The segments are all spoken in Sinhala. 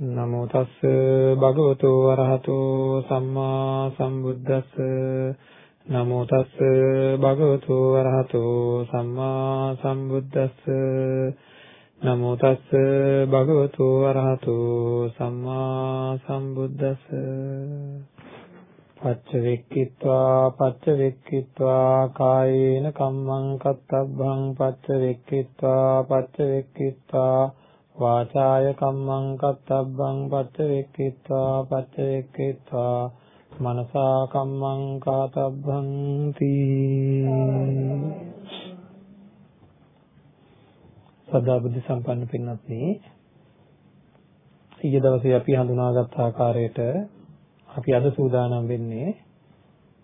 නමෝ තස්ස භගවතු වරහතෝ සම්මා සම්බුද්දස්ස. නමෝ තස්ස භගවතු වරහතෝ සම්මා සම්බුද්දස්ස. නමෝ තස්ස භගවතු වරහතෝ සම්මා සම්බුද්දස්ස. පච්ච වෙක්කිත්වා පච්ච වෙක්කිත්වා කායේන කම්මං කත්තබ්බං පච්ච වෙක්කිත්වා පච්ච වෙක්කිත්වා වාචාය කම්මං කත්තබ්බං පච්ච වෙක්කිත්වා පච්ච වෙක්කිත්වා මනසා කම්මං කාතබ්බං තී සදා බුද්ධ සම්පන්න පින්වත්නි ඊයේ දවසේ අපි හඳුනාගත් ආකාරයට අපි අද සූදානම් වෙන්නේ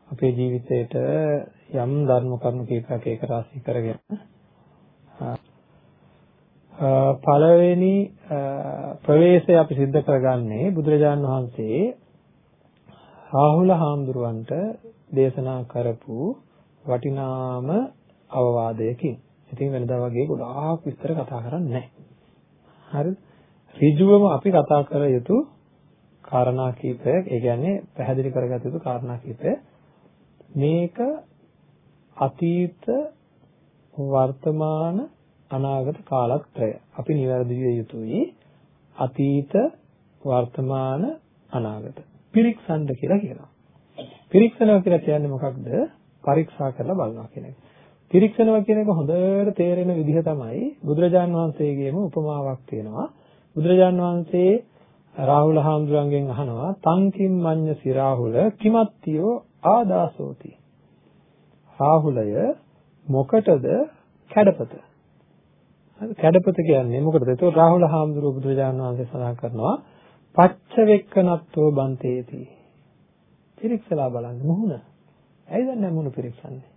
අපේ ජීවිතේට යම් ධර්ම කරුණු කීපයක් ඒක රාශී කරගෙන පළවෙනි ප්‍රවේශය අපි සිද්ධ කරගන්නේ බුදුරජාන් වහන්සේ රාහුල හාමුදුරුවන්ට දේශනා කරපු වටිනාම අවවාදයකින්. ඉතින් වෙනදා වගේ ගොඩාක් විස්තර කතා කරන්නේ නැහැ. හරිද? ඍජුවම අපි කතා කර යුතු කාරණා කීපයක්, ඒ කියන්නේ පැහැදිලි කරගත යුතු කාරණා කීපය. මේක අතීත වර්තමාන අනාගත කාලත්‍රය. අපි નિවැරදි විය යුතුයි. අතීත වර්තමාන අනාගත. පිරික්සන්න කියලා කියනවා. පිරික්සනවා කියලා කියන්නේ මොකක්ද? පරීක්ෂා කරලා බලනවා කියන එක. පිරික්සනවා කියන එක හොඳට තේරෙන විදිහ තමයි බුදුරජාන් වහන්සේගේම උපමාවක් තියෙනවා. බුදුරජාන් වහන්සේ රාහුල හාමුදුරන්ගෙන් අහනවා තංකින් මඤ්ඤ සිරාහුල කිමත්තියෝ ආදාසෝති? රාහුලය මොකටද කැඩපත? කැඩපත කියන්නේ මොකටද? ඒක රාහුල හාමුදුරුවෝ බුදුරජාණන් වහන්සේ සඳහන් කරනවා පච්ච වෙක්කනත්වෝ බන්තේති. පිරික්සලා බලන්න මුහුණ. ඇයි දන්නේ මුහුණ පිරික්සන්නේ?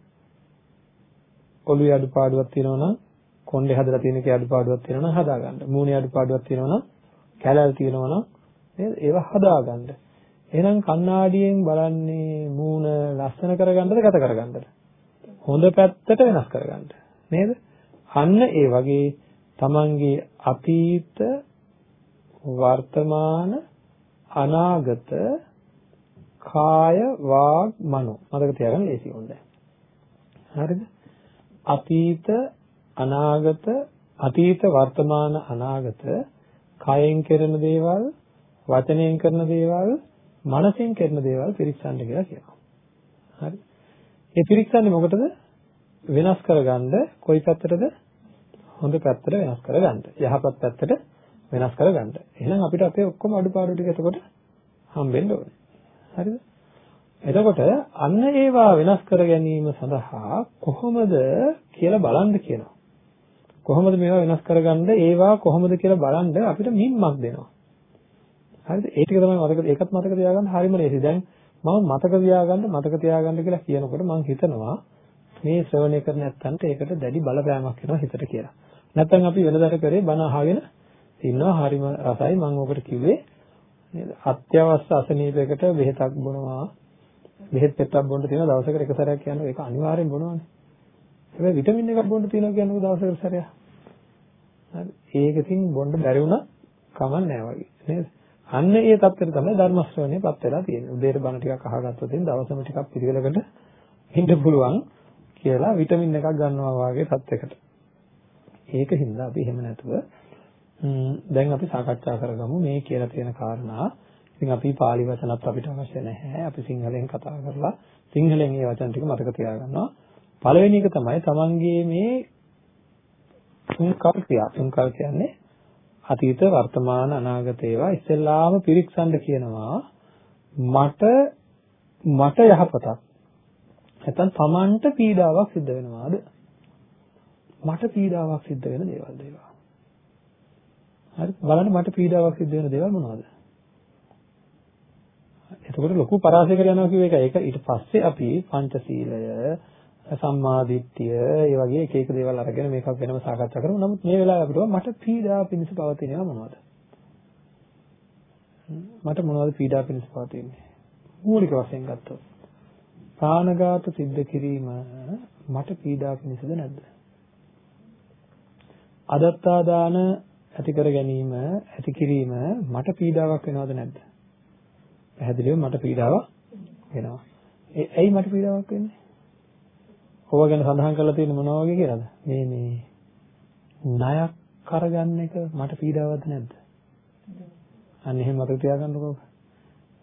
ඔළුවේ අඩුපාඩුවක් තියෙනවා නම් කොණ්ඩේ හදලා තියෙන කේ අඩුපාඩුවක් තියෙනවා නම් හදාගන්න. මූණේ අඩුපාඩුවක් තියෙනවා නම් කැලල් තියෙනවා නම් නේද? ඒවා හදාගන්න. එහෙනම් කණ්ණාඩියෙන් බලන්නේ මූණ ලස්සන කරගන්නද ගත කරගන්නද? හොඳ පැත්තට වෙනස් කරගන්න. නේද? අන්න ඒ වගේ තමන්ගේ අතීත වර්තමාන අනාගත කාය වාග් මනෝ. මතක තියාගන්න ලේසි හොඳයි හරිද? අතීත අනාගත අතීත වර්තමාන අනාගත කයෙන් කරන දේවල් වචනයෙන් කරන දේවල් මනසෙන් කරන දේවල් පිරික්සන්න කියලා කියනවා. හරි. ඒ පිරික්සන්නේ මොකටද? වෙනස් කරගන්න කොයි පැත්තටද හොඳ පැත්තට වෙනස් කරගන්න. යහපත් පැත්තට වෙනස් කරගන්න. එහෙනම් අපිට අපේ ඔක්කොම අඩුපාඩු ටික එතකොට හම්බෙන්න ඕනේ. හරිද? එතකොට අන්න ඒවා වෙනස් කර ගැනීම සඳහා කොහොමද කියලා බලන්න කියනවා. කොහොමද මේවා වෙනස් කරගන්න ඒවා කොහොමද කියලා බලන්න අපිට මින්මක් දෙනවා. හරිද? ඒ ටික තමයි මතක ඒකත් මතක තියාගන්න හරිම ලේසි. දැන් මම මතක තියාගන්න මතක තියාගන්න කියලා කියනකොට මම හිතනවා මේ ශ්‍රවණය කරන නැත්තන්ට ඒකට දැඩි බලපෑමක් වෙනවා හිතට කියලා. නැත්තම් අපි වෙනදාට කරේ බණ අහගෙන ඉන්නවා හරිම රසයි මම ඔකට කිව්වේ නේද? අත්‍යවශ්‍ය අසනීපයකට බෙහෙතක් බොනවා. බෙහෙත් පෙත්තක් බොන්න තියෙන දවසකට එක සැරයක් කියනවා ඒක අනිවාර්යෙන් බොනවානේ. හැබැයි විටමින් එකක් බොන්න තියෙනවා කියනකොට දවසකට සැරයක්. හරි. ඒක ඉතින් බොන්න බැරි වුණා කමක් නැහැ වගේ නේද? අන්න ඒ தත්ත්වයට තමයි ධර්ම ශ්‍රවණයපත් වෙලා තියෙන්නේ. උදේට බණ ටිකක් අහගත්තොත් ඉතින් දවසම ටිකක් පිළිවෙලකට ඉන්න පුළුවන්. කියලා විටමින් එකක් ගන්නවා වගේ තත්යකට. ඒකින්ද අපි එහෙම නැතුව දැන් අපි සාකච්ඡා කරගමු මේ කියලා තියෙන කාරණා. ඉතින් අපි pāli වචනත් අපිට අවශ්‍ය නැහැ. අපි සිංහලෙන් කතා කරලා සිංහලෙන් මේ වචන ටික මතක තියාගන්නවා. පළවෙනි එක තමයි තමන්ගේ මේ තුන්කල් ක්‍රියා. තුන්කල් කියන්නේ අතීත වර්තමාන අනාගත ඒවා ඉස්සෙල්ලාම පිරික්සන්න කියනවා. මට මට යහපතක් නැත්නම් Tamanට පීඩාවක් සිද්ධ වෙනවාද? මට පීඩාවක් සිද්ධ වෙන දේවල් දේවා. හරි බලන්න මට පීඩාවක් සිද්ධ වෙන දේවල් මොනවද? එතකොට ලොකු පරාසයකට යනවා කියුව එක ඒක ඊට පස්සේ අපි පංචශීලය සම්මාදිට්ඨිය ඒ වගේ එක එක දේවල් අරගෙන මේකක් වෙනම සාකච්ඡා කරමු. නමුත් මේ වෙලාවේ අපිට මට පීඩා පිණිස පවතිනවා මොනවද? මට මොනවද පීඩා පිණිස පවතින්නේ? මූලික වශයෙන් ගත්තොත් ප්‍රාණඝාත සිද්ධ කිරීම මට පීඩා පිණිසද නැද්ද? අදත්තා දාන ඇති කර ගැනීම ඇති කිරීම මට පීඩාවක් වෙනවද නැද්ද? පැහැදිලිව මට පීඩාවක් වෙනවා. ඒ ඇයි මට පීඩාවක් වෙන්නේ? ඕවා ගැන සඳහන් කරලා තියෙන මොනවා වගේ කියලාද? මේ මේ ණයක් කරගන්න එක මට පීඩාවක්ද නැද්ද? අන්න එහෙම මතක තියාගන්නකෝ.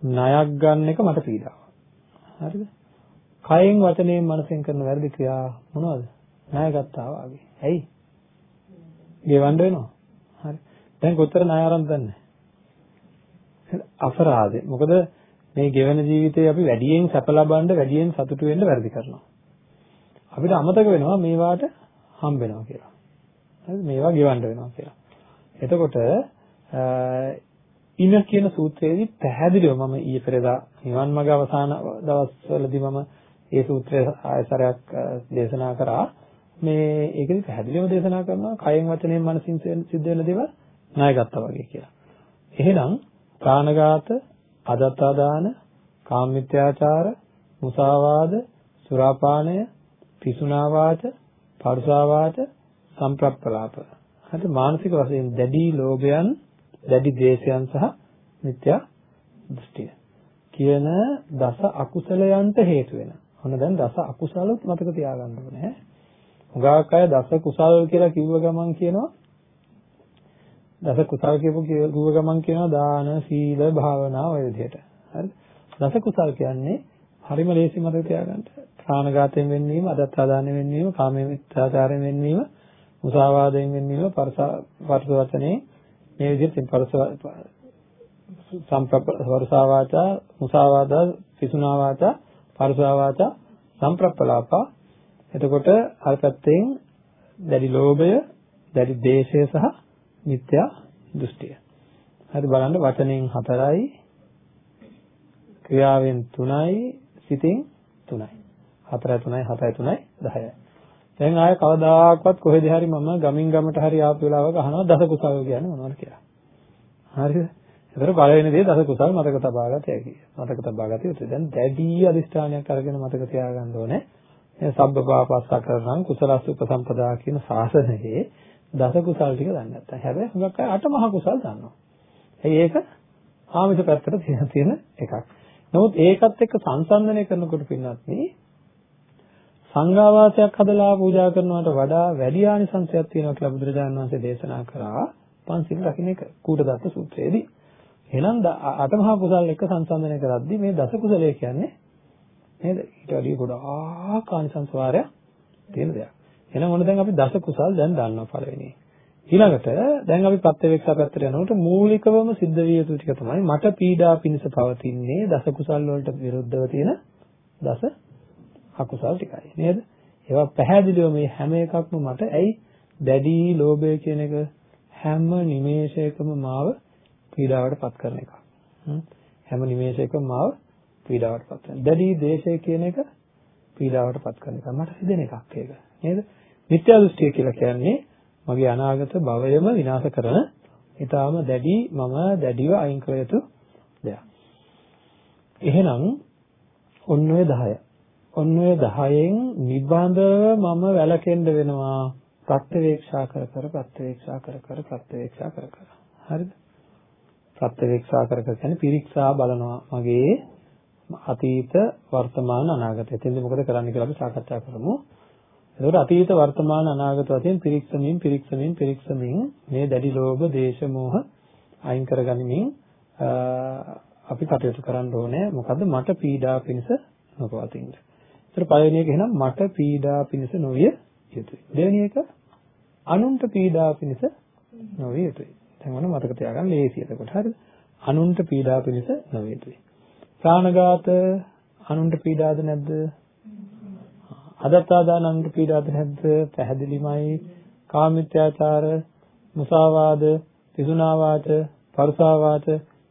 ණයක් ගන්න එක මට පීඩාවක්. හරිද? කයෙන් වචනයෙන් මනසෙන් කරන වැරදි ක්‍රියා මොනවද? ණය ගත්තා වගේ. ඇයි? ගෙවන්න වෙනවා. හරි. දැන් කොතර ණය ආරම්භ දන්නේ? අපරාධේ. මොකද මේ ගෙවන ජීවිතේ අපි වැඩියෙන් සැප ලබන්න වැඩියෙන් සතුටු වෙන්න වැරදි කරනවා. අපිට අමතක වෙනවා මේවාට හම්බ වෙනවා කියලා. හරිද? මේවා ගෙවන්න වෙනවා කියලා. එතකොට ඉන කියන සූත්‍රයේදී පැහැදිලිව මම ඊයේ පෙරේදා නිවන් මඟ අවසාන දවස්වලදී මම ඒ සූත්‍රය ආයතරයක් දේශනා කරා. මේ ඒකෙදි පැහැදිලිව දේශනා කරනවා කයෙන් වචනයෙන් මනසින් සිද්ධ වෙන දේවල් ණයගත්තා වගේ කියලා. එහෙනම් ප්‍රාණඝාත, අදත්තාදාන, කාමමිත්‍යාචාර, මුසාවාද, සුරාපානය, පිසුනා වාච, පරුසා වාච, සම්ප්‍රප්පලාප. හරි මානසික වශයෙන් දැඩි ලෝභයන්, දැඩි ද්වේෂයන් සහ මිත්‍යා දෘෂ්ටිය කියන දස අකුසලයන්ට හේතු වෙන. ඔන්න දැන් දස අකුසලත් මතක තියාගන්න ඕනේ. හුඟක් අය දස කුසල් කියලා කිව්ව ගමන් කියනවා දස කුසල් කියපු කිව්ව ගමන් කියනවා දාන, සීල, භාවනා ඔය විදිහට. හරි? දස කුසල් කියන්නේ හරිම ලේසි මතක තියාගන්න. ප්‍රාණඝාතයෙන් වෙන්වීම, අදත්තාදානයෙන් වෙන්වීම, කාමයෙන් මිත්‍යාචාරයෙන් වෙන්වීම, මුසාවාදයෙන් වෙන්වීම, පරස පරස වචනේ මේ විදිහට පරස සම්ප්‍රප්පරසා වාචා, මුසාවාදා, පිසුනා වාචා, පරසා වාචා, සම්ප්‍රප්පලාපා. එතකොට අර පැත්තෙන් දැඩි ලෝභය, දැඩි දේශය සහ මිත්‍යා දෘෂ්ටිය. හරි බලන්න වචනෙන් 4යි ක්‍රියාවෙන් 3යි සිතින් 3යි. 4 3යි 7 3යි 10යි. දැන් ආය කවදාකවත් කොහෙද හරි මම ගමින් ගමට හරි ආපු වෙලාවක අහනවා දස කුසල කියන්නේ මොනවද කියලා. හරිද? ඒතර පළවෙනි දේ දස කුසල් මතක තබා ගත හැකි. මතක තබා ගත යුතුයි. දැන් දැඩි අදිෂ්ඨානයක් අරගෙන මතක තියාගන්න ඕනේ. මේ සබ්බපාපස්සකරණං කුසලස්ස උපසම්පදා කියන ශාසනයේ දස කුසල් ටික දන්නේ නැත්තම්. හැබැයි හුඟක් අය අට මහ කුසල් දන්නවා. ඇයි ඒක? ආමිෂ පැත්තට තියෙන තියෙන එකක්. නමුත් ඒකත් එක්ක සංසන්දනය කරනකොට පින්නත් මේ සංඝාවාසයක් හදලා පූජා කරනවට වඩා වැඩි ආනිසංසයක් තියෙනවා කියලා බුදුරජාණන් වහන්සේ දේශනා කරා පන්සිල් රකින්න එක කූටදත්ත සූත්‍රයේදී. එහෙනම් අටමහා කුසල් එක්ක සංසන්දනය කරද්දී මේ දස කුසලය කියන්නේ නේද? ඊට වඩා ගොඩාක් ආනිසංස වාරයක් තියෙන දෙයක්. එහෙනම් ඔන්න දැන් අපි දස කුසල් දැන් දන්නවා පළවෙනි. ඊළඟට දැන් අපි ප්‍රත්‍යවේක්ෂා පැත්තට යනකොට මූලිකවම සිද්ධ විය යුතු ටික තමයි මට පීඩා පිණිස පවතින්නේ දස කුසල් වලට විරුද්ධව තියෙන දස අකුසල් ටිකයි නේද? ඒවා පැහැදිලිව මේ හැම එකක්ම මට ඇයි දැඩි ලෝභය කියන එක හැම නිමේෂයකම මාව පීඩාවට පත් කරන එකක්. හැම නිමේෂයකම මාව පීඩාවට පත් කරන. දැඩි දේශය කියන එක පීඩාවට පත් කරන එක. මට හිතෙන එකක් ඒක. නේද? මිත්‍යා දෘෂ්ටිය කියලා කියන්නේ මගේ අනාගත භවයම විනාශ කරන ඊටාම දැඩි මම දැඩිව අයින් කළ යුතු දෙයක්. එහෙනම් ඔන්න ඔය 10. ඔන්න ඔය 10න් නිබඳව මම වැළකෙන්න වෙනවා ප්‍රත්‍යවේක්ෂා කර කර ප්‍රත්‍යවේක්ෂා කර කර ප්‍රත්‍යවේක්ෂා කර කර හරිද ප්‍රත්‍යවේක්ෂා කර කර කියන්නේ පිරික්සා බලනවා මගේ අතීත වර්තමාන අනාගත. එතෙන්ද මොකද කරන්න කියලා අපි සාකච්ඡා කරමු. එතකොට අතීත වර්තමාන අනාගත වශයෙන් පිරික්සමින් පිරික්සමින් පිරික්සමින් මේ දැඩි ලෝභ, දේශ, මෝහ අයින් කරගනිමින් අපි කටයුතු කරන්න ඕනේ. මොකද මට පීඩා පිණිස නොපවතින්න. ඒතර පළවෙනි එක එහෙනම් මට පීඩා පිණිස නොවිය යුතුයි. දෙවෙනි එක අනුන්ට පීඩා පිණිස නොවිය යුතුයි. දැන් මොන මතක තියාගන්න ලේසි එතකොට හරිද? අනුන්ට පීඩා පිණිස නොවිය යුතුයි. ප්‍රාණඝාත අනුන්ට පීඩාද නැද්ද? අදත්තාදානන්ත පීඩාද නැද්ද? පැහැදිලිමයි. කාමිත්‍යාචාර, මුසාවාද, පිසුනාවාච, පරුසාවාච,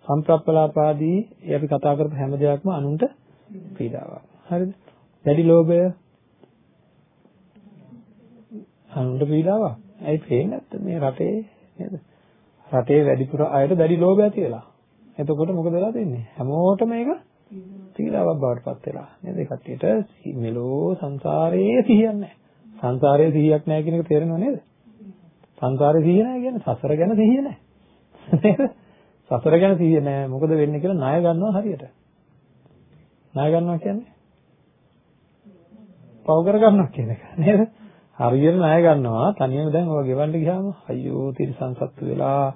සම්ප්‍රප්පලාපාදී අපි කතා කරපු හැම දෙයක්ම අනුන්ට පීඩාවක්. හරිද? දැඩි ලෝභය අනුන්ට පීඩාවක්. ඇයි පේන්නේ නැත්තේ මේ රටේ නේද? රටේ වැඩිපුර අයට දැඩි ලෝභය ඇති වෙලා. එතකොට මොකද වෙලා තියෙන්නේ? හැමෝටම මේක පීඩාවක් බවට පත් වෙලා. නේද? ඒ කට්ටියට මෙලෝ සංසාරයේ සිහියක් නැහැ. සංසාරයේ සිහියක් නැහැ කියන එක තේරෙනව නේද? සංසාරයේ සිහිය නැහැ කියන්නේ සසර ගැන සිහිය නැහැ. නේද? සසර ගැන සිහිය නැහැ. මොකද වෙන්නේ කියලා ණය ගන්නවා හරියට. ණය ගන්නවා කියන්නේ පව කර ගන්නවා කියන එක නේද? හරියට ණය ගන්නවා තනියම දැන් ඔය ගෙවන්න ගියාම අයියෝ තිරසන් සත්තු වෙලා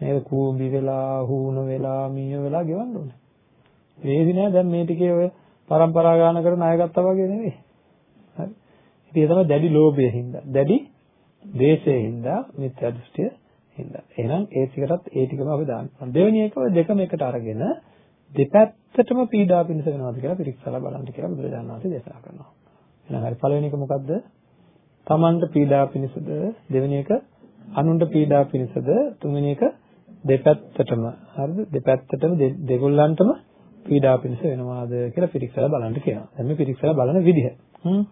නේද කූඹි වෙලා හූන වෙලා මීය වෙලා ගෙවන්න ඕනේ. වේදි නෑ දැන් මේ ටිකේ ඔය પરම්පරා ගාන කර ණය ගත්තා වගේ නෙවෙයි. හරි. ඉතින් ඒ තමයි දැඩි ලෝභයෙන් හින්දා. දැඩි දේශයෙන් හින්දා මිත්‍යා දෘෂ්ටිය හින්දා. එහෙනම් ඒ ටිකටත් ඒ ටිකම අපි දාන්න. දෙවෙනි එක දෙකම එකට අරගෙන දෙපැත්තටම පීඩා පිණිස වෙනවාද කියලා පිරික්සලා බලන්න කියලා බුදුරජාණන් වහන්සේ දේශනා කරනවා. එහෙනම් හරි පළවෙනි එක මොකද්ද? තමන්ට පීඩා පිණිසද දෙවෙනි එක අනුන්ට පීඩා පිණිසද තුන්වෙනි එක දෙපැත්තටම හරිද? දෙපැත්තටම දෙගොල්ලන්ටම පීඩා පිණිස වෙනවාද කියලා පිරික්සලා බලන්න කියනවා. දැන් මේ පිරික්සලා බලන විදිහ. හ්ම්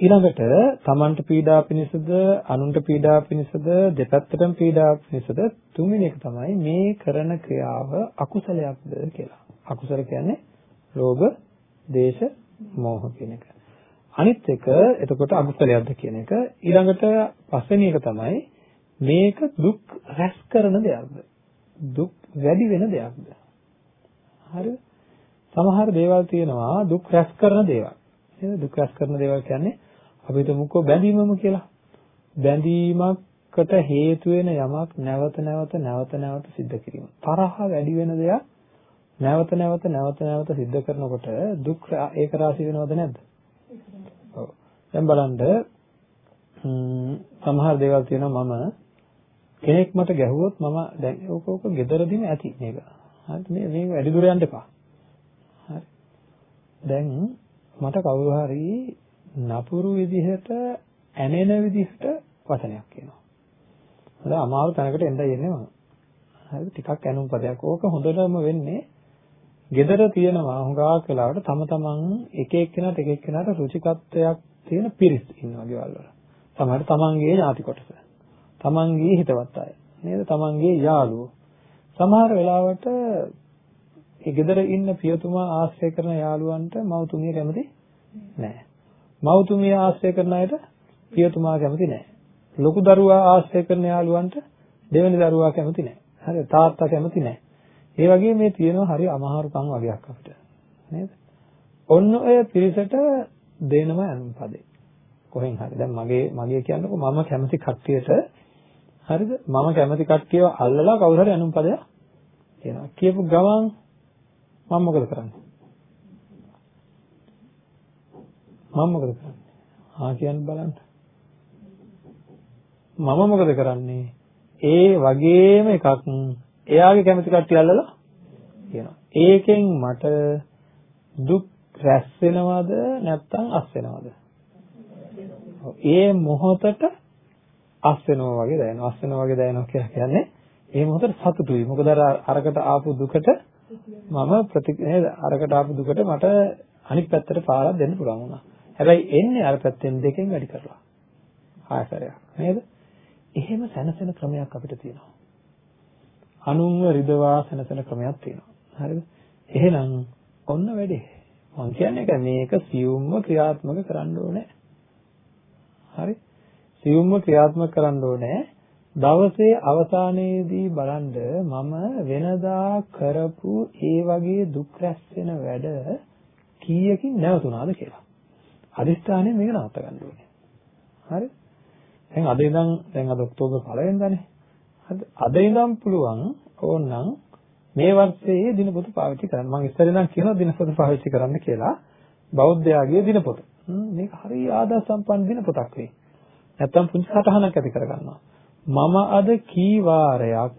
ඊළඟට තමන්ට පීඩා පිණිසද අනුන්ට පීඩා පිණිසද දෙපැත්තටම පීඩා පිණිසද තුන්වෙනි එක තමයි මේ කරන ක්‍රියාව අකුසලයක්ද කියලා. අකුසල කියන්නේ ලෝභ, දේශ, මෝහ කියන එක. අනිත් එක එතකොට අකුසලයක්ද කියන එක. ඊළඟට පස්වෙනි එක තමයි මේක දුක් රැස් කරන දෙයක්ද? දුක් වැඩි වෙන දෙයක්ද? හරිද? සමහර දේවල් තියෙනවා දුක් රැස් කරන දේවල්. නේද? දුක් රැස් කරන දේවල් කියන්නේ අපි හිතමුකෝ බැඳීමම කියලා. බැඳීමකට හේතු වෙන යමක් නැවත නැවත නැවත නැවත සිද්ධ කිරීම. තරහ වැඩි වෙන දෙයක් නැවත නැවත නැවත නැවත සිද්ධ කරනකොට දුක් ඒක රාශි වෙනවද නැද්ද? ඔව්. දැන් බලන්න සමහර දේවල් තියෙනවා මම කෙනෙක් මට ගැහුවොත් මම දැන් ඕක ඕක gederදීම ඇති මේක. හරිද මේ මේක වැඩි දුර යන්න එපා. හරි. දැන් මට කවුරු හරි නපුරු විදිහට ඇනෙන විදිහට වචනයක් කියනවා. හරි අමාරු තැනකට එන්න යන්නේ මම. හරි ටිකක් ඇනුම් පදයක්. ඕක හොඳටම වෙන්නේ gedara තියෙනවා හුඟක් වෙලාවට තම තමන් එක එක්කෙනාට එක එක්කෙනාට රුචිකත්වයක් තියෙන පිරිස් ඉන්නවා ගෙවල් වල. සමහරට තමන්ගේ ඥාති කොටස. තමන්ගේ හිතවත් අය. නේද? තමන්ගේ යාළුවෝ. සමහර වෙලාවට ඒ ගෙදර ඉන්න පියතුමා ආශ්‍රය කරන යාළුවන්ට මව්තුමිය කැමති නැහැ. මව්තුමිය ආශ්‍රය කරන අයට පියතුමා කැමති නැහැ. ලොකු දරුවා ආශ්‍රය කරන යාළුවන්ට දෙවෙනි දරුවා කැමති නැහැ. හරි තාත්තා කැමති නැහැ. ඒ වගේ මේ තියෙනවා හරි අමාරුකම් වගේක් අපිට. නේද? ඔන්න ඔය පිරිසට දෙනම අනුන් පදේ. කොහෙන් හරි. දැන් මගේ මගේ කියන්නකො මම කැමති කට්ටියට හරිද? මම කැමති කට්ටියව අල්ලලා කවුරු හරි අනුන් පදයක් කියනවා. කියපු ගමන් මම මොකද කරන්නේ? මම මොකද කරන්නේ? ආ කියන්න බලන්න. මම මොකද කරන්නේ? ඒ වගේම එකක් එයාගේ කැමති කට්ටිය අල්ලලා කියනවා. ඒකෙන් මට දුක් රැස් වෙනවද නැත්නම් අස් වෙනවද? ඒ මොහොතට අස් වෙනවා වගේ දැනෙනවා. අස් වෙනවා වගේ දැනෙනවා කියලා කියන්නේ ඒ මොහොතට සතුටුයි. මොකද අර අරකට ආපු දුකට මම ප්‍රති නේද අරකට ආපු දුකට මට අනිත් පැත්තට පාරක් දෙන්න පුළුවන් වුණා. හැබැයි එන්නේ අර පැත්තෙන් දෙකෙන් වැඩි කරලා. ආයතරයක් නේද? එහෙම සැනසෙන ක්‍රමයක් අපිට තියෙනවා. අනුන්ව රිදවා සැනසෙන ක්‍රමයක් තියෙනවා. හරිද? එහෙනම් ඔන්න වැඩේ. මම කියන්නේ මේක සියුම්ව ක්‍රියාත්මක කරන්න ඕනේ. හරි? සියුම්ව ක්‍රියාත්මක කරන්න ඕනේ. දවසේ අවසානයේදී බලන්න මම වෙනදා කරපු ඒ වගේ දුක් රැස් වෙන වැඩ කීයකින් නැවතුණාද කියලා. අදිස්ථානයෙන් මේක නවත්ත ගන්න ඕනේ. හරි? දැන් අද ඉඳන් දැන් අද ඔක්තෝබර් පළවෙනිදානේ. හරිද? අද ඉඳන් පුළුවන් ඕනනම් මේ වර්ෂයේ දිනපොත පාවිච්චි කරන්න. මම ඉස්සර ඉඳන් කියනවා දිනපොත පාවිච්චි කරන්න කියලා. බෞද්ධයාගේ දිනපොත. මේක හරි ආදර්ශ සම්පන්න දිනපොතක් වෙයි. නැත්තම් පුංචි සටහනක් ඇති කරගන්නවා. මම අද කී වාරයක්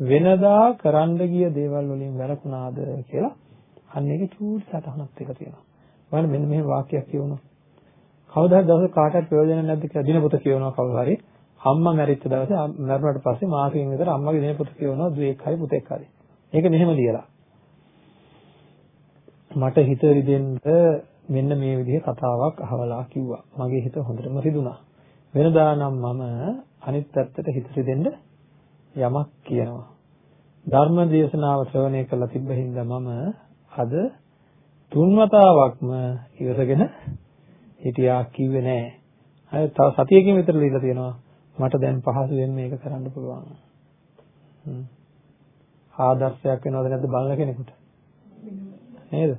වෙනදා කරන්න ගිය දේවල් වලින් වැළකුණාද කියලා අන්න ඒක චූටි සටහනක් එක තියෙනවා. බලන්න මෙන්න මෙහෙම වාක්‍යයක් කියවනවා. කවදා හරි දවසක කාටවත් ප්‍රයෝජන නැද්ද කියලා දිනපොත කියවනවා කවුරු හරි. අම්මා මැරිච්ච දවසේ මැරුණාට පස්සේ මාසෙකින් විතර අම්මගේ දිනපොත කියවනවා දුවේක් හරි පුතෙක් හරි. ඒක මෙහෙම ලියලා. මට හිත රිදෙන්න මෙන්න මේ විදිහේ කතාවක් අහවලා කිව්වා. මගේ හිත හොඳටම රිදුනා. වෙනදා නම් මම අනිත් පැත්තට හිත රිදෙන්න යමක් කියනවා. ධර්ම දේශනාව ශ්‍රවණය කරලා තිබ්බ හින්දා මම අද තුන් වතාවක්ම ඉවසගෙන හිටියා කිව්වේ නෑ. අය තව සතියකින් විතර ලියලා තියෙනවා. මට දැන් පහසුවෙන් මේක කරන්න පුළුවන්. ආදර්ශයක් වෙනවද නැද්ද බලන කෙනෙකුට? නේද?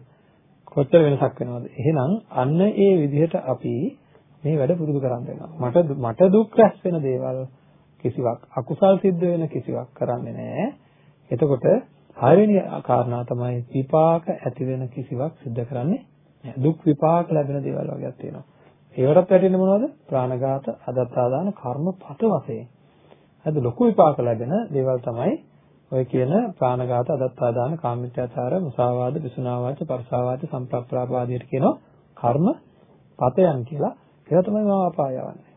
කොච්චර වෙනසක් වෙනවද? එහෙනම් අන්න ඒ විදිහට අපි මේ වැඩ පුරුදු කරන් වෙනවා. මට මට දුක් රැස් වෙන දේවල් කිසිවක් අකුසල් සිද්ධ වෙන කිසිවක් කරන්නේ නැහැ. එතකොට හයවෙනි කාරණා තමයි විපාක ඇති වෙන කිසිවක් සිද්ධ කරන්නේ නැහැ. දුක් විපාක ලැබෙන දේවල් වගේක් තියෙනවා. ඒවටත් වැටෙන්නේ මොනවද? ප්‍රාණඝාත, අදත්තාදාන, කර්මපත වශයෙන්. හරිද? ලොකු විපාක ලැබෙන දේවල් තමයි ඔය කියන ප්‍රාණඝාත, අදත්තාදාන, කාමමිත්‍යාචාර, මුසාවාද, විසුනාවාච, පරසාවාච, සම්ප්‍රප්‍රාප ආදියට කියනවා කර්ම පතයන් කියලා. ඒවා තමයි මම අපාය යවන්නේ.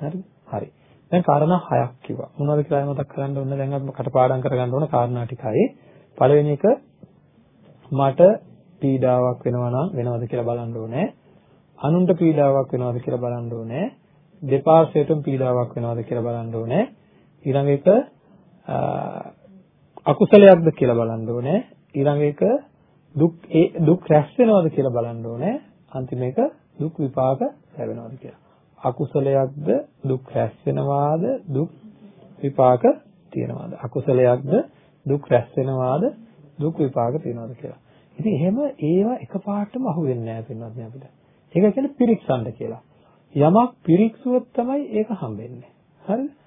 හරිද? හරි. දැන් කාරණා හයක් කිව්වා. මොනවද කියලා මතක් කරගන්න ඕන දැන් අපි කටපාඩම් කරගන්න ඕන කාරණා ටිකයි. පළවෙනි එක මට පීඩාවක් වෙනවා නම් වෙනවද කියලා බලන්න ඕනේ. අනුන්ට පීඩාවක් වෙනවද කියලා බලන්න ඕනේ. දෙපාර්ශ්වයටම පීඩාවක් වෙනවද කියලා බලන්න ඕනේ. ඊළඟ එක අකුසලයක්ද කියලා බලන්න ඕනේ. ඊළඟ එක දුක් ඒ දුක් රැස් වෙනවද කියලා බලන්න ඕනේ. අන්තිම එක දුක් විපාක ලැබෙනවද කියලා. අකුසලයක්ද දුක් රැස් වෙනවාද දුක් විපාක තියනවාද? අකුසලයක්ද දුක් රැස් වෙනවාද දුක් විපාක තියනවාද කියලා. ඉතින් එහෙම ඒවා එකපාරටම අහුවෙන්නේ නැහැ පින්වත්නි අපිට. ඒක කියන්නේ පිරික්සන්න කියලා. යමක් පිරික්සුවොත් තමයි ඒක හම්බෙන්නේ. හරිද?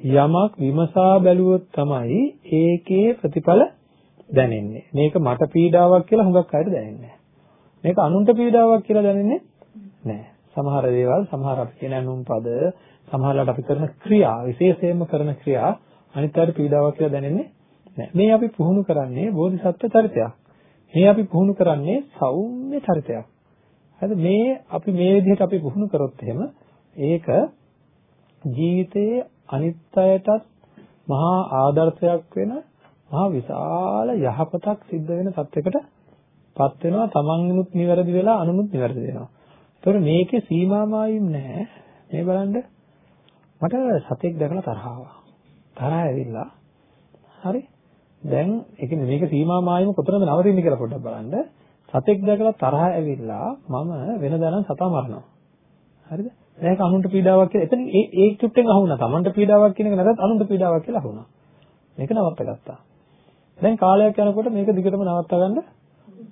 යමක් විමසා බැලුවොත් තමයි ඒකේ ප්‍රතිඵල දැනෙන්නේ. මේක මට පීඩාවක් කියලා හුඟක් අයට දැනෙන්නේ නැහැ. මේක අනුන්ට පීඩාවක් කියලා දැනෙන්නේ නැහැ. සමහර දේවල් සමහර අපි කියන අනුන් පද සමහරවිට අපි කරන ක්‍රියා විශේෂයෙන්ම කරන ක්‍රියා අනිත් අයට පීඩාවක් කියලා දැනෙන්නේ නැහැ. මේ අපි පුහුණු කරන්නේ බෝධිසත්ව චරිතයක්. මේ අපි පුහුණු කරන්නේ සෞම්‍ය චරිතයක්. හරිද? මේ අපි මේ විදිහට අපි පුහුණු කරොත් එහෙම ඒක ජීවිතයේ අනිත් අයටත් මහා ආදර්ශයක් වෙන මහා විශාල යහපතක් සිද්ධ වෙන සත්‍යයකට පත් වෙනවා තමන්නුත් නිවැරදි වෙලා අනුනුත් නිවැරදි වෙනවා. ඒතකොට මේකේ සීමාමායිම් නැහැ. මේ බලන්න මට සතෙක් දැකලා තරහ ආවා. තරහ ඇවිල්ලා හරි දැන් ඒ කියන්නේ මේක සීමාමායිම කොතනද නවතින්නේ කියලා පොඩ්ඩක් බලන්න. සතෙක් දැකලා තරහ ඇවිල්ලා මම වෙනදානම් සතා මරනවා. හරිද? ඒක අනුන්ට පීඩාවක් කියලා. එතන ඒ ඒ චුට්ටෙන් අහුණා. Tamanට පීඩාවක් කියන එක නැත්නම් අනුන්ට පීඩාවක් කියලා අහුණා. මේක නවත්ත ගත්තා. දැන් කාලයක් යනකොට මේක දිගටම නවත්ත ගන්න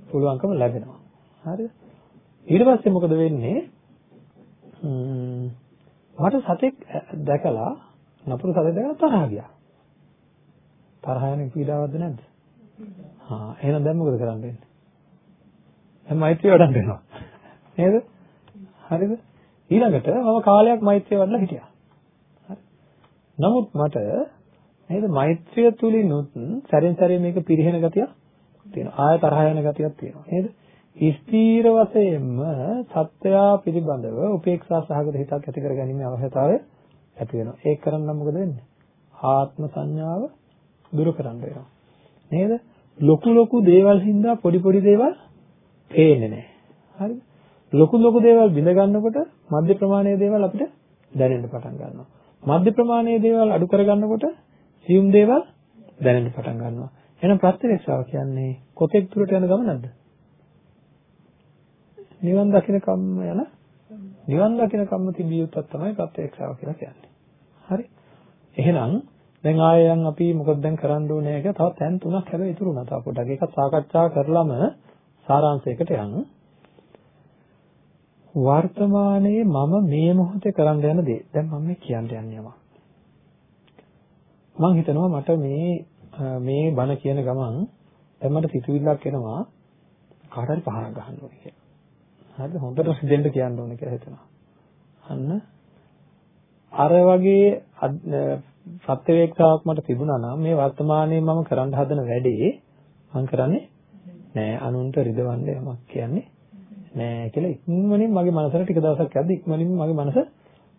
පුළුවන්කම ලැබෙනවා. හරිද? ඊට පස්සේ මොකද වෙන්නේ? මට සතෙක් දැකලා නපුරු සතෙක් දැකලා තරහ ගියා. තරහ යන පීඩාවක්ද නැද්ද? හා එහෙනම් දැන් මොකද කරන්න වෙන්නේ? දැන් මෛත්‍රිය වඩන්න වෙනවා. නේද? හරිද? ඊළඟට මම කාලයක් මෛත්‍රිය වඩලා හිටියා. හරි. නමුත් මට නේද මෛත්‍රිය තුලිනුත් සැරෙන් සැරේ මේක පිරිහෙන ගතියක් තියෙනවා. ආය තරහ යන ගතියක් තියෙනවා. නේද? ස්ථීර වශයෙන්ම සත්‍යයා පිළිබඳව උපේක්ෂා සහගත හිතක් ඇති කරගැනීමේ අවශ්‍යතාවය ඇති වෙනවා. ඒක කරන්න නම් මොකද වෙන්නේ? ආත්ම සංඥාව දුරු කරන්න වෙනවා. නේද? ලොකු ලොකු දේවල් හින්දා පොඩි පොඩි දේවල් පේන්නේ නැහැ. හරිද? ලොකු ලොකු දේවල් බිඳ ගන්නකොට මධ්‍ය ප්‍රමාණයේ දේවල් අපිට දැනෙන්න පටන් ගන්නවා. මධ්‍ය ප්‍රමාණයේ දේවල් අඩු කර ගන්නකොට සියුම් දේවල් දැනෙන්න පටන් ගන්නවා. එහෙනම් ප්‍රත්‍යක්ෂාව කියන්නේ කොතෙක් දුරට යන ගමනක්ද? නිවන් දකින්න කම්ම යන නිවන් දකින්න කම්ම තිබිය යුත්තක් තමයි ප්‍රත්‍යක්ෂාව කියලා කියන්නේ. හරි? එහෙනම් දැන් ආයෙයන් අපි මොකද දැන් කරන්න ඕනේ කියලා තව තැන් තුනක් හැබැයි ඉතුරු වුණා. තව පොඩ්ඩක් ඒක සාකච්ඡා කරලම සාරාංශයකට යන්න. වර්තමානයේ මම මේ මොහොතේ කරන්න යන දේ. දැන් මම මේ කියන්න යන්නේ යමක්. මම හිතනවා මට මේ මේ බණ කියන ගමන් දැන් මට සිතුවිල්ලක් එනවා කාට හරි පහරක් ගහන්න ඕනේ කියලා. හරිද? හොඳට සිදෙන්න කියන්න ඕනේ කියලා හිතනවා. අන්න අර වගේ සත්‍යවේක්ෂාවක් මට තිබුණා නම් මේ වර්තමානයේ මම කරන්න හදන වැඩේ මම කරන්නේ නෑ අනුන්ට රිදවන්න යමක් කියන්නේ නෑ කියලා ඉක්මනින් මගේ මනසට ටික දවසක් යද්දි ඉක්මනින් මගේ මනස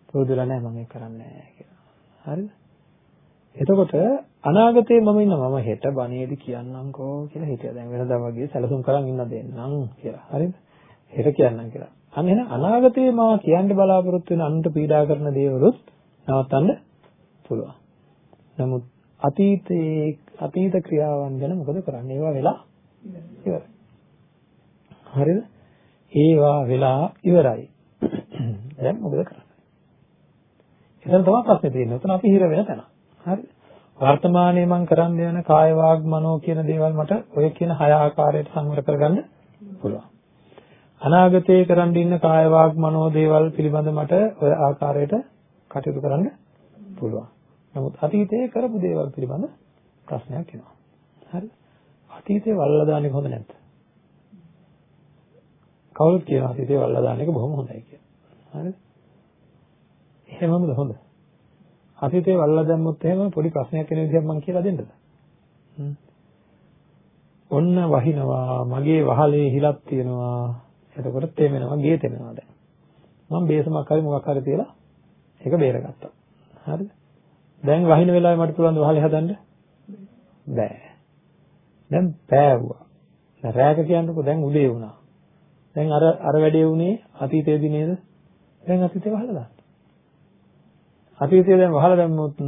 පුරුදුලා නෑ මම ඒක කරන්නේ නෑ කියලා. හරිද? එතකොට අනාගතේ මම ඉන්නවා මම හෙට බණේදි කියන්නම්කෝ කියලා හිතියා. දැන් වෙනදා වගේ සැලසුම් කරන් ඉන්න දෙන්නම් කියලා. හරිද? හෙට කියන්නම් කියලා. අන්න එහෙනම් අනාගතේ මම කියන්න බලාපොරොත්තු වෙන අනුන්ට පීඩා කරන දේවලුත් නවත්තන්න පුළුවන්. නමුත් අතීතයේ අතීත ක්‍රියාවන් ගැන මොකද කරන්නේ? ඒවා වෙලා ඉවරයි. හරිද? ඒවා වෙලා ඉවරයි. දැන් මොකද කරන්නේ? එතන තමයි ප්‍රශ්නේ තියෙන්නේ. එතන අපි හිර වෙන තැන. හරිද? වර්තමානයේ මම කරන්න යන කාය වාග් මනෝ කියන දේවල් මට ඔය කියන හය ආකාරයට සංවර කරගන්න පුළුවන්. අනාගතයේ කරන්න ඉන්න කාය වාග් මනෝ දේවල් පිළිබඳ මට ඔය ආකාරයට කටයුතු කරන්න පුළුවන්. නමුත් අතීතයේ කරපු දේවල් පිළිබඳ ප්‍රශ්නයක් එනවා. හරිද? අතීතේ වල්ලා දාන්නේ හොඳ නැද්ද? කවුරුත් කියනවා අතීතේ වල්ලා දාන එක බොහොම හොඳයි කියලා. හරිද? එහෙමමද හොඳ? අතීතේ වල්ලා දැම්මොත් එහෙම පොඩි ප්‍රශ්නයක් එන විදිහක් මම කියලා දෙන්නද? ඔන්න වහිනවා මගේ වහලේ හිලක් තියෙනවා. එතකොට තෙමෙනවා ගේ තෙමෙනවා දැන්. මම බේසමක් හරි මොකක් හරි තියලා ඒක බේරගත්තා. හරිද? දැන් වහින වෙලාවේ මට පුළුවන් වහලේ හදන්න? බෑ. දැන් පෑවුවා. දැන් රැක කියන්නකො දැන් උදේ වුණා. දැන් අර අර වැඩේ වුණේ අතීතයේදී නේද? දැන් අතීතේ වහලා දාන්න. අතීතයේ දැන් වහලා දැම්මොත්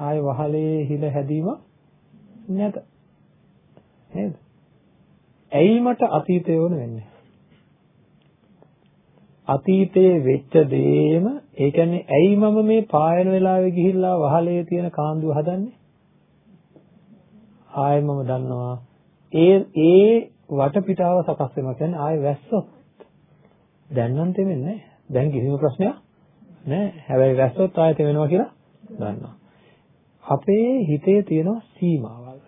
ආය වහලේ හිල හැදීම නැත. නේද? ඇයි මට අතීතය ඕන වෙන්නේ? අතීතයේ වෙච්ච දේම ඒ කියන්නේ ඇයි මම මේ පායන වෙලාවේ ගිහිල්ලා වහලේ තියෙන කාන්දුව හදන්නේ? ආයෙ මම දන්නවා. ඒ ඒ වටපිටාව සකස් වෙනවා කියන්නේ ආයෙ වැස්සොත් දැන් නම් තෙමෙන්නේ නැහැ දැන් කිසිම ප්‍රශ්නයක් නැහැ හැබැයි වැස්සොත් ආයෙ තෙමෙනවා කියලා දන්නවා අපේ හිතේ තියෙන සීමාවල්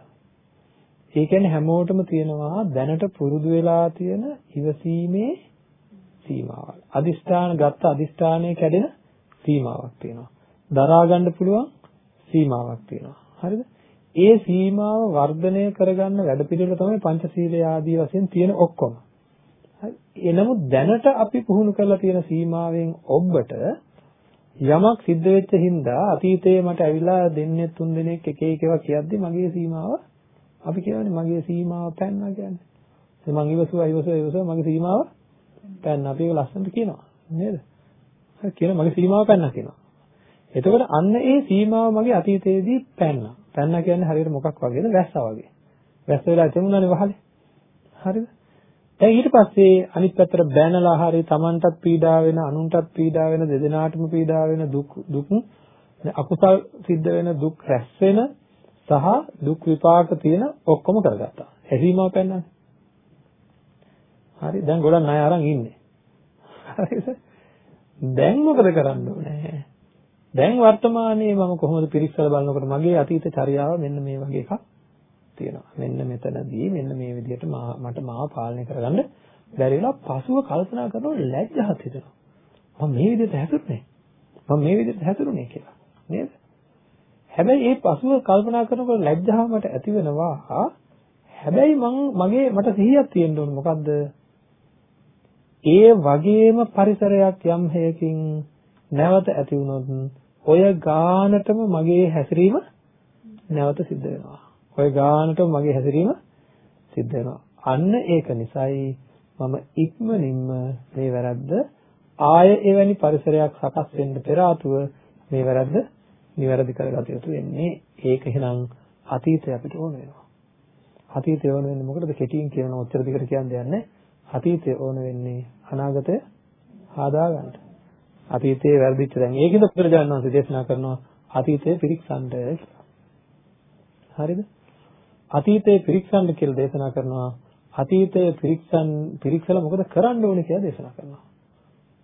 ඒ කියන්නේ හැමෝටම තියෙනවා දැනට පුරුදු වෙලා තියෙන ඉවසීමේ සීමාවල්. අදිෂ්ඨාන ගත්ත අදිෂ්ඨානයේ කැඩෙන සීමාවක් තියෙනවා. දරා ගන්න පුළුවන් සීමාවක් තියෙනවා. හරිද? ඒ සීමාව වර්ධනය කරගන්න වැඩපිළිවෙල තමයි පංචශීලය ආදී වශයෙන් තියෙන ඔක්කොම. හරි. එනමුත් දැනට අපි පුහුණු කරලා තියෙන සීමාවෙන් ඔබට යමක් සිද්ධ වෙච්ච හින්දා අතීතයේ මට ඇවිල්ලා දෙන්නේ තුන් දෙනෙක් එක එක ඒවා කියද්දි මගේ සීමාව අපි කියන්නේ මගේ සීමාව පැන්නා කියන්නේ. මම ඉවසුවා ඉවසුවා ඉවසුවා මගේ සීමාව පැන්න අපි ඒක ලස්සනට කියනවා නේද? හරි කියන මගේ සීමාව පැන්නා කියනවා. එතකොට අන්න ඒ සීමාව මගේ අතීතයේදී පැන්නා. පැන්නා කියන්නේ හරියට මොකක් වගේද? වැස්සා වගේ. වැස්ස වෙලා තිබුණානේ වහලේ. හරිද? දැන් ඊට පස්සේ අනිත් පැත්තට බැනලා හරි Tamanටත් පීඩා වෙන, අනුන්ටත් පීඩා වෙන, දෙදෙනාටම පීඩා වෙන දුක් දුක් අකුසල් සිද්ධ වෙන දුක් රැස් වෙන සහ දුක් විපාක තියෙන ඔක්කොම කරගත්තා. හැසීමාව පෙන්නන්නේ. හරි දැන් ගොඩක් ණය අරන් ඉන්නේ. හරිද? දැන් මොකද කරන්න ඕනේ? දැන් වර්තමානයේ මම කොහොමද පිරික්සලා බලනකොට මගේ අතීත චර්යාව මෙන්න මේ වගේ එකක් තියෙනවා. මෙන්න මෙතනදී මෙන්න මේ විදිහට මට මාව පාලනය කරගන්න බැරි වෙලා පසුව කල්පනා කරනකොට ලැජ්ජාවක් හිතෙනවා. මම මේ විදිහට හැසිරුනේ. මම මේ විදිහට හැසිරුනේ කියලා. නේද? හැබැයි ඒ පසුව කල්පනා කරනකොට ලැජ්ජාව මට ඇති වෙනවා. හැබැයි මං මගේ මට සිහියක් තියෙන්න ඕන මොකද්ද? ඒ වගේම පරිසරයක් යම් හේකින් නැවත ඇති වුණොත් ඔය ගානටම මගේ හැසිරීම නැවත සිද්ධ වෙනවා. ඔය ගානටම මගේ හැසිරීම සිද්ධ වෙනවා. අන්න ඒක නිසායි මම ඉක්මනින්ම මේ වැරද්ද ආය එවැනි පරිසරයක් සකස් වෙන්න පෙර ආතුව මේ වැරද්ද නිවැරදි කරගත යුතු වෙන්නේ. ඒක එහෙනම් අතීතය අපිට ඕන වෙනවා. අතීතය ඕන වෙන්නේ මොකටද? කෙටියෙන් කියනවා ඔච්චර දිගට කියන්න දෙයක් නැහැ. අතීතය ඕන වෙන්නේ අනාගතය හදාගන්න. අතීතයේ වැරදිච්ච දැන් ඒකද බුදුරජාණන් වහන්සේ දේශනා කරනවා අතීතයේ පිරික්සන්න කියලා. හරිද? අතීතයේ පිරික්සන්න කියලා දේශනා කරනවා අතීතයේ පිරික්සන් පිරික්සලා මොකද කරන්න ඕනේ කියලා දේශනා කරනවා.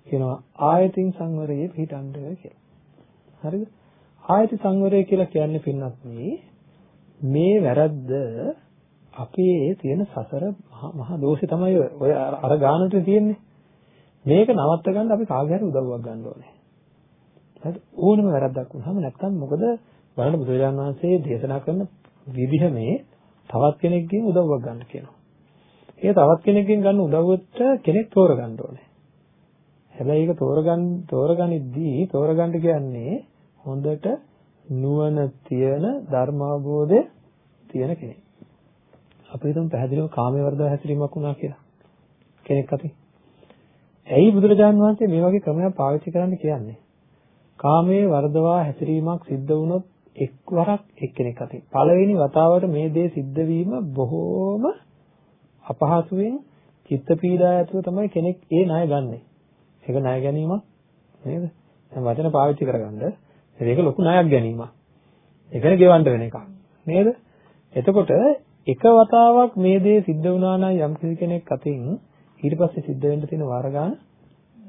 කියනවා ආයතින් සංවරයේ පිහිටන්න කියලා. හරිද? ආයති සංවරය කියලා කියන්නේ පින්නත් මේ වැරද්ද අපේ තියෙන සසර මහා දෝෂේ තමයි ඔය අර ගානට තියෙන්නේ. මේක නවත්ත ගන්න අපි කාගේ හරි උදව්වක් ගන්න ඕනේ. හරිද? ඕනම වැරද්දක් වුණාම නැත්තම් මොකද බලන්න බුදුරජාණන් වහන්සේ දේශනා කරන විදිහ මේ තවත් කෙනෙක්ගෙන් උදව්වක් ගන්න කියනවා. ඒක තවත් කෙනෙක්ගෙන් ගන්න උදව්වට කෙනෙක් තෝරගන්න ඕනේ. හැබැයි ඒක තෝරගන්න තෝරගනිද්දී තෝරගන්න කියන්නේ හොඳට නුවණ තියෙන ධර්මාභෝධය තියෙන කෙනෙක්. අපි හිතමු පැහැදිලිව කාමයේ වර්ධව හැසිරීමක් වුණා කියලා. කෙනෙක් අතින්. ඇයි බුදුරජාන් වහන්සේ මේ වගේ ක්‍රමයක් පාවිච්චි කරන්න කියන්නේ? කාමයේ වර්ධවා හැසිරීමක් සිද්ධ වුණොත් එක්වරක් එක්කෙනෙක් අතින්. පළවෙනි වතාවට මේ දේ සිද්ධ වීම බොහෝම අපහසුයෙන් චිත්ත පීඩා ඇතුව තමයි කෙනෙක් ඒ ණය ගන්නෙ. ඒක ණය ගැනීමක් නේද? දැන් වචන පාවිච්චි කරගන්න ඒක ලොකු ණයක් ගැනීමක්. ඒකනේ ගෙවන්න වෙන එකක්. නේද? එතකොට එක වතාවක් මේ දේ සිද්ධ වුණා නම් යම් කෙනෙක් අතින් ඊට පස්සේ සිද්ධ වෙන්න තියෙන වාර ගන්න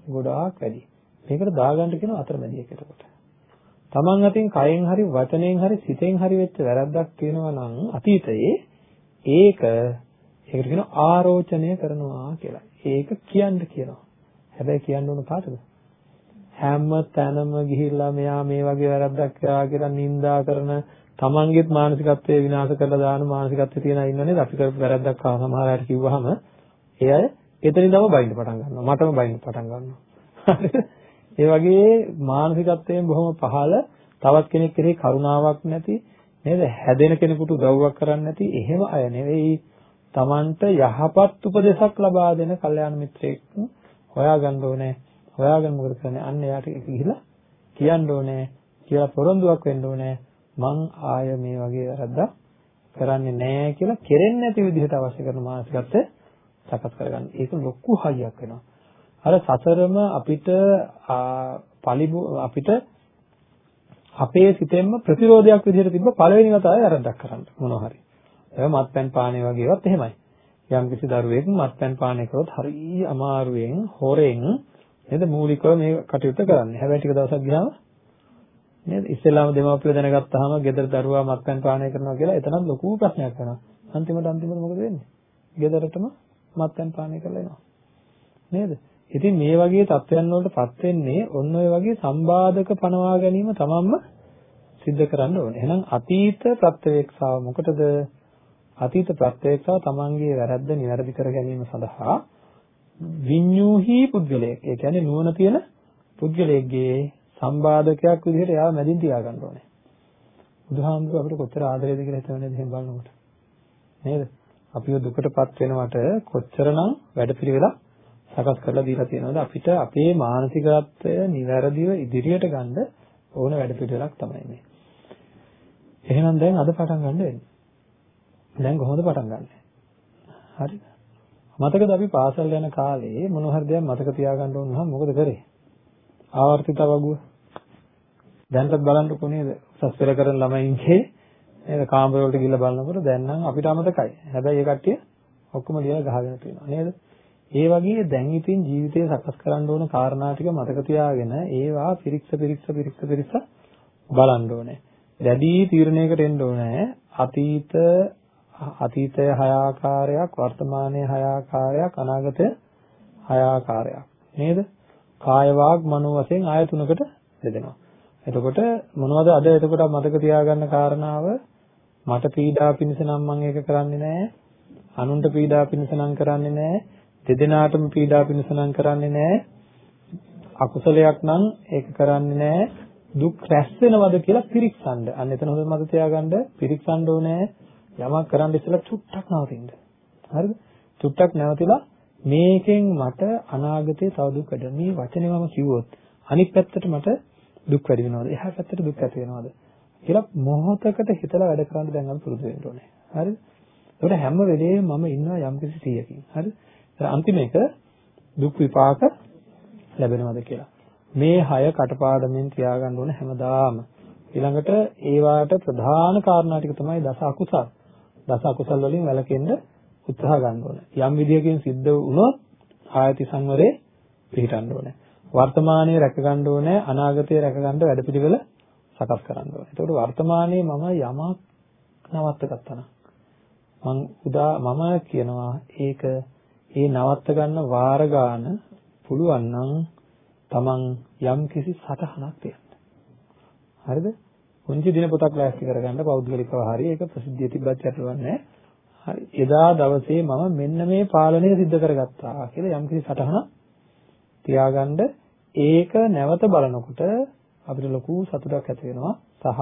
ගොඩාක් වැඩි. මේකට දාගන්න කියන අතරමැදියක එතකොට. Taman අතින් කයෙන් හරි වචනයෙන් හරි සිතෙන් හරි වෙච්ච වැරද්දක් තියෙනවා නම් අතීතයේ ඒක ඒකට කියනවා ආරෝචනය කරනවා කියලා. ඒක කියන්න කියනවා. හැබැයි කියන්න ඕන කාටද? හැම තැනම ගිහිල්ලා මෙයා මේ වගේ වැරද්දක් කරා කියලා නිඳා කරන තමන්ගේත් මානසිකත්වය විනාශ කරලා දාන මානසිකත්වය තියෙන අය ඉන්නනේ අපි කරපු වැරද්දක් ආව සමහර අයට කිව්වහම ඒ අය එතනින්දම බයින්න පටන් ගන්නවා. මටම බයින්න පටන් ගන්නවා. ඒ වගේ මානසිකත්වයෙන් බොහොම පහළ තවත් කෙනෙක් කෙරෙහි කරුණාවක් නැති නේද? හැදෙන කෙනෙකුට උදව්වක් කරන්නේ නැති එහෙම අය නෙවෙයි. Tamanට යහපත් උපදේශක් ලබා දෙන කල්යාණ මිත්‍රයෙක් හොයාගන්න ඕනේ. හොයාගෙන මොකද කරන්නේ? අන්න එයාට ගිහිලා කියන්න ඕනේ කියලා පොරොන්දුවක් වෙන්න ඕනේ. මං ආය මේ වගේ වැරද්දක් කරන්නේ නැහැ කියලා කෙරෙන්නේ නැති විදිහට අවශ්‍ය කරන මානසිකත්වය සකස් කරගන්න. ඒක ලොකු හයියක් වෙනවා. අර සසරම අපිට පලිබු අපිට අපේ සිතෙන්ම ප්‍රතිරෝධයක් විදිහට තිබ්බ පළවෙනි වතාවේ වැරද්දක් කරන්න මොනවා හරි. ඒ මත්පැන් පානය වගේවත් එහෙමයි. යම් කිසි දරුවෙක් මත්පැන් පානය කරොත් හරි අමාරුවෙන් හොරෙන් නේද මූලිකව මේ කටයුත්ත කරන්නේ. හැබැයි ටික දවසක් ගියාම නේද? ඉස්සෙල්ලාම දෙමාපියෝ දැනගත්තාම ගෙදර දරුවා මත්පැන් පානය කරනවා කියලා එතනත් ලොකු ප්‍රශ්නයක් වෙනවා. අන්තිමට අන්තිමට මොකද වෙන්නේ? ගෙදරටම මත්පැන් පානය කරලා එනවා. නේද? ඉතින් මේ වගේ තත්ත්වයන් වලටපත් වෙන්නේ ඔන්න ඔය වගේ සම්බාධක පනවා ගැනීම තමන්ම සිද්ධ කරන්න ඕනේ. එහෙනම් අතීත ප්‍රත්‍යවේක්ෂාව මොකටද? අතීත ප්‍රත්‍යක්ෂව තමන්ගේ වැරද්ද නිවැරදි කර ගැනීම සඳහා විඤ්ඤූහි පුද්ගලයෙක් ඒ කියන්නේ නුවණ තියෙන පුද්ගලයෙක්ගේ සම්බාධකයක් විදිහට එයාව මැදින් තියාගන්න ඕනේ. බුදුහාමුදුරුවෝ අපිට කොච්චර ආදරේද කියලා හිතවන්නේ එහෙම බලනකොට. නේද? අපිව දුකටපත් වෙනවට කොච්චරනම් වැඩපිළිවෙලක් සකස් කරලා දීලා තියෙනවද අපිට අපේ මානසිකත්වය නිවැරදිව ඉදිරියට ගන්න ඕන වැඩපිළිවෙලක් තමයි මේ. එහෙනම් දැන් අද පටන් ගන්න වෙන්නේ. දැන් කොහොමද පටන් ගන්නෙ? හරිද? මතකද අපි පාසල් යන කාලේ මොන හරි දෙයක් මතක තියාගන්න ඕන නම් මොකද කරේ? ආවර්තිත වගුව. දැන්වත් බලන්නකො නේද? උසස් පෙළ කරන ළමයින්ගේ නේද කාමර වලට ගිහිල්ලා බලනකොට දැන් නම් අපිට අමතකයි. හැබැයි ඒ කට්ටිය ඔක්කොම ලියලා ගහගෙන තියෙනවා නේද? ඒ වගේ දැන් ඉතින් ජීවිතය සකස් කරන්න ඕන කාරණා ටික මතක තියාගෙන ඒවා පිරික්ස පිරික්ස පිරික්ස පිරික්ස බලන්න ඕනේ. දැඩි තීරණයකට එන්න ඕනේ. අතීත අතීතය හය ආකාරයක් වර්තමානයේ හය ආකාරයක් අනාගතය හය ආකාරයක් නේද කාය වාග් මනෝ වශයෙන් ආය තුනකට බෙදෙනවා එතකොට මොනවද අද එතකොට මතක තියාගන්න කාරණාව මට පීඩා පිණිස නම් මම ඒක කරන්නේ නැහැ අනුන්ට පීඩා පිණිස නම් කරන්නේ නැහැ දෙදෙනාටම පීඩා පිණිස නම් කරන්නේ නැහැ අකුසලයක් නම් ඒක කරන්නේ නැහැ දුක් රැස් වෙනවද කියලා පිරික්සන්න. අන්න එතන හොඳට මතක තියාගන්න පිරික්සන්න ඕනේ. යමක් කරන්න ඉස්සෙල්ලා චුට්ටක් නවතින්න. හරිද? චුට්ටක් නැවතිලා මේකෙන් මට අනාගතේ තව දුක් වැඩ. මේ වචනේ මම කිව්වොත් අනිත් පැත්තට මට දුක් වැඩි වෙනවද? එහා පැත්තට දුක් ඇති වෙනවද? කියලා මොහොතකට හිතලා වැඩ කරන්න දැන් අපි පුරුදු වෙන්න ඕනේ. හරිද? ඒකට හැම වෙලේම මම ඉන්නවා යම්කිසි 100කින්. හරිද? අන්තිම එක දුක් විපාක ලැබෙනවද කියලා. මේ හය කටපාඩමින් තියාගන්න ඕනේ හැමදාම. ඊළඟට ඒවාට ප්‍රධාන කාරණා ටික තමයි දස අකුසල්. දස අකුසල් වලින් වැළකෙන්න උත්සාහ ගන්න ඕනේ. යම් විදියකින් සිද්ධ වුණොත් ආයති සංවරේ පිළිටන්න ඕනේ. වර්තමානයේ රැක ගන්න ඕනේ අනාගතයේ රැක ගන්න වැඩපිළිවෙල සකස් කරන්න ඕනේ. එතකොට වර්තමානයේ මම යමක් නවත්ත ගත්තා නම් මං උදා මම කියනවා ඒක ඒ නවත්ත ගන්න වාර ගන්න පුළුවන් නම් තමන් යම් කිසි සටහනක් තියන්න. හරිද? පුංචි දින පොතක් ලෑස්ති කරගන්න පෞද්ගලිකව හරි ඒක ප්‍රසිද්ධිය තිබ්බත් යටවන්නේ හරි. එදා දවසේ මම මෙන්න මේ පාලනය සිද්ධ කරගත්තා කියලා යම්කිසි සටහනක් තියාගන්න ඒක නැවත බලනකොට අපිට ලොකු සතුටක් ඇති වෙනවා සහ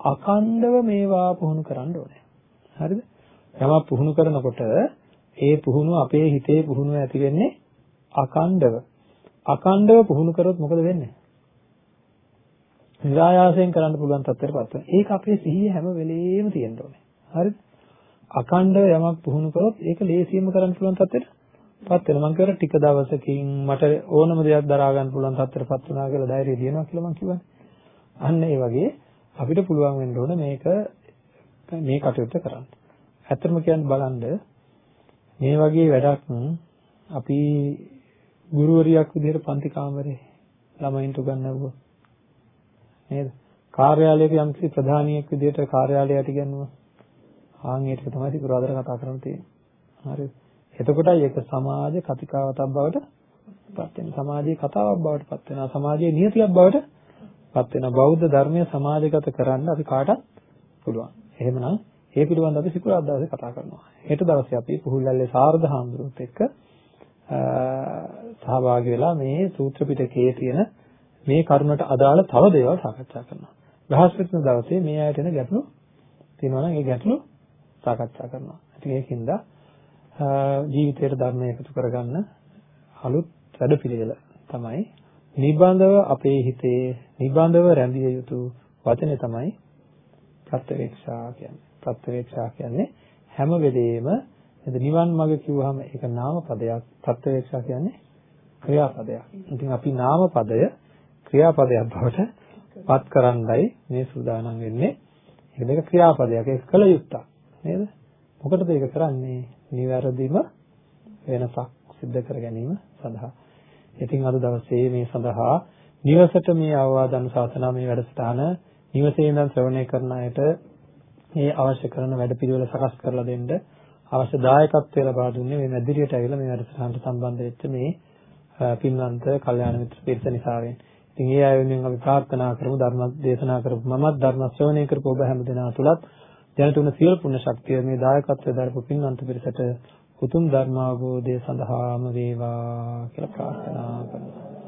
අකණ්ඩව මේවා පුහුණු කරන්න ඕනේ. හරිද? යමක් පුහුණු කරනකොට ඒ පුහුණුව අපේ හිතේ පුහුණුව ඇති වෙන්නේ අකණ්ඩව. අකණ්ඩව පුහුණු කරොත් මොකද වෙන්නේ? નિરાයාසයෙන් කරන්න පුළුවන් තත්ත්වයකටපත් වෙනවා. ඒක අපේ සිහිය හැම වෙලෙම තියෙන්න ඕනේ. හරිද? අකණ්ඩව යමක් පුහුණු කරොත් ඒක ලේසියෙන්ම කරන්න පුළුවන් තත්ත්වයටපත් වෙනවා. මම කියවර ටික දවසකින් මට ඕනම දෙයක් දරා ගන්න පුළුවන් තත්ත්වයටපත් වුණා කියලා ධෛර්යය දිනනවා කියලා මම කිව්වනේ. අන්න ඒ වගේ අපිට පුළුවන් වෙන්න ඕන මේක මේ කටයුත්ත කරන්න. ඇත්තටම කියන්න බලන්න මේ වගේ වැඩක් අපි ගුරුවරියක් විදිහට පන්ති කාමරේ ළමයින්ට උගන්වුවා නේද? කාර්යාලයක යම්කිසි ප්‍රධානියෙක් විදිහට කාර්යාලයට ඉගෙනුවා. ආන් ඒක තමයි අපි පුරාදර කතා කරන්න තියෙන්නේ. හරිද? එතකොටයි ඒක සමාජ කතිකාවතක් බවට පත් වෙන. සමාජයේ කතාවක් බවට පත් වෙනවා. සමාජයේ නියතියක් බවට පත් වෙනවා. බෞද්ධ ධර්මය සමාජගත කරන්න අපි කාටත් පුළුවන්. එහෙමනම් ඒ පිළිබඳව අපි සිකුරාදා දවසේ කතා කරනවා. හෙට දවසේ අපි පුහුල්ලල්ලේ සාරද හාමුදුරුවොත් එක්ක සහභාගී වෙලා මේ සූත්‍ර පිටකයේ තියෙන මේ කරුණට අදාළ තව දේවල් සාකච්ඡා කරනවා. බ්‍රහස්පති දවසේ මේ ආයත එන ගැටලු තියෙනවා නම් ඒ ගැටලු සාකච්ඡා කරනවා. ඉතින් ඒකින්ද ජීවිතයට ධර්මය එකතු කරගන්න අලුත් වැඩපිළිවෙල තමයි නිබඳව අපේ හිතේ නිබඳව රැඳිය යුතු වචනේ තමයි ප්‍රත්‍යවේක්ෂා කියන්නේ. ප්‍රත්‍යවේක්ෂා කියන්නේ හැම වෙලෙම නිවන් මඟ කිව්වහම ඒක නාම පදයක්. ප්‍රත්‍යවේක්ෂා කියන්නේ ක්‍රියාපදයක්. ඉතින් අපි නාම පදය ක්‍රියාපදයක් බවට පත් කරන්නයි මේ සූදානම් වෙන්නේ. ඒක දෙක ක්‍රියාපදයක්. ඒක කළ යුත්තක්. නේද? මොකටද ඒක කරන්නේ? නිවැරදිම වෙනසක් සිද්ධ කර ගැනීම සඳහා. ඉතින් අද දවසේ මේ සඳහා නිවසට මේ අවවාද අනුශාසනා මේ වැඩසටහන නිවසේ ඉඳන් ශ්‍රවණය කරන අයට මේ අවශ්‍ය කරන වැඩපිළිවෙල සකස් කරලා දෙන්න අවශ්‍ය දායකත්වය ලබා දුන්නේ මේ මැදිරියට ඇවිල්ලා මේ වැඩසටහනට සම්බන්ධ වෙච්ච මේ පින්වන්ත කල්යාණ මිත්‍ර පිරිස නිසාවෙන්. ඉතින් ඒ අය වෙනුවෙන් අපි ප්‍රාර්ථනා කරමු ධර්ම දේශනා කරපු මමත් ධර්ම ශ්‍රවණය කරපු ඔබ හැම දෙනා තුලත් ජනතුන සියලු පුණ්‍ය ශක්තිය මේ දායකත්වයේ දරපු පින්වන්ත පිරිසට උතුම් ධර්මාවබෝධය සඳහාම වේවා කියලා ප්‍රාර්ථනා කරනවා.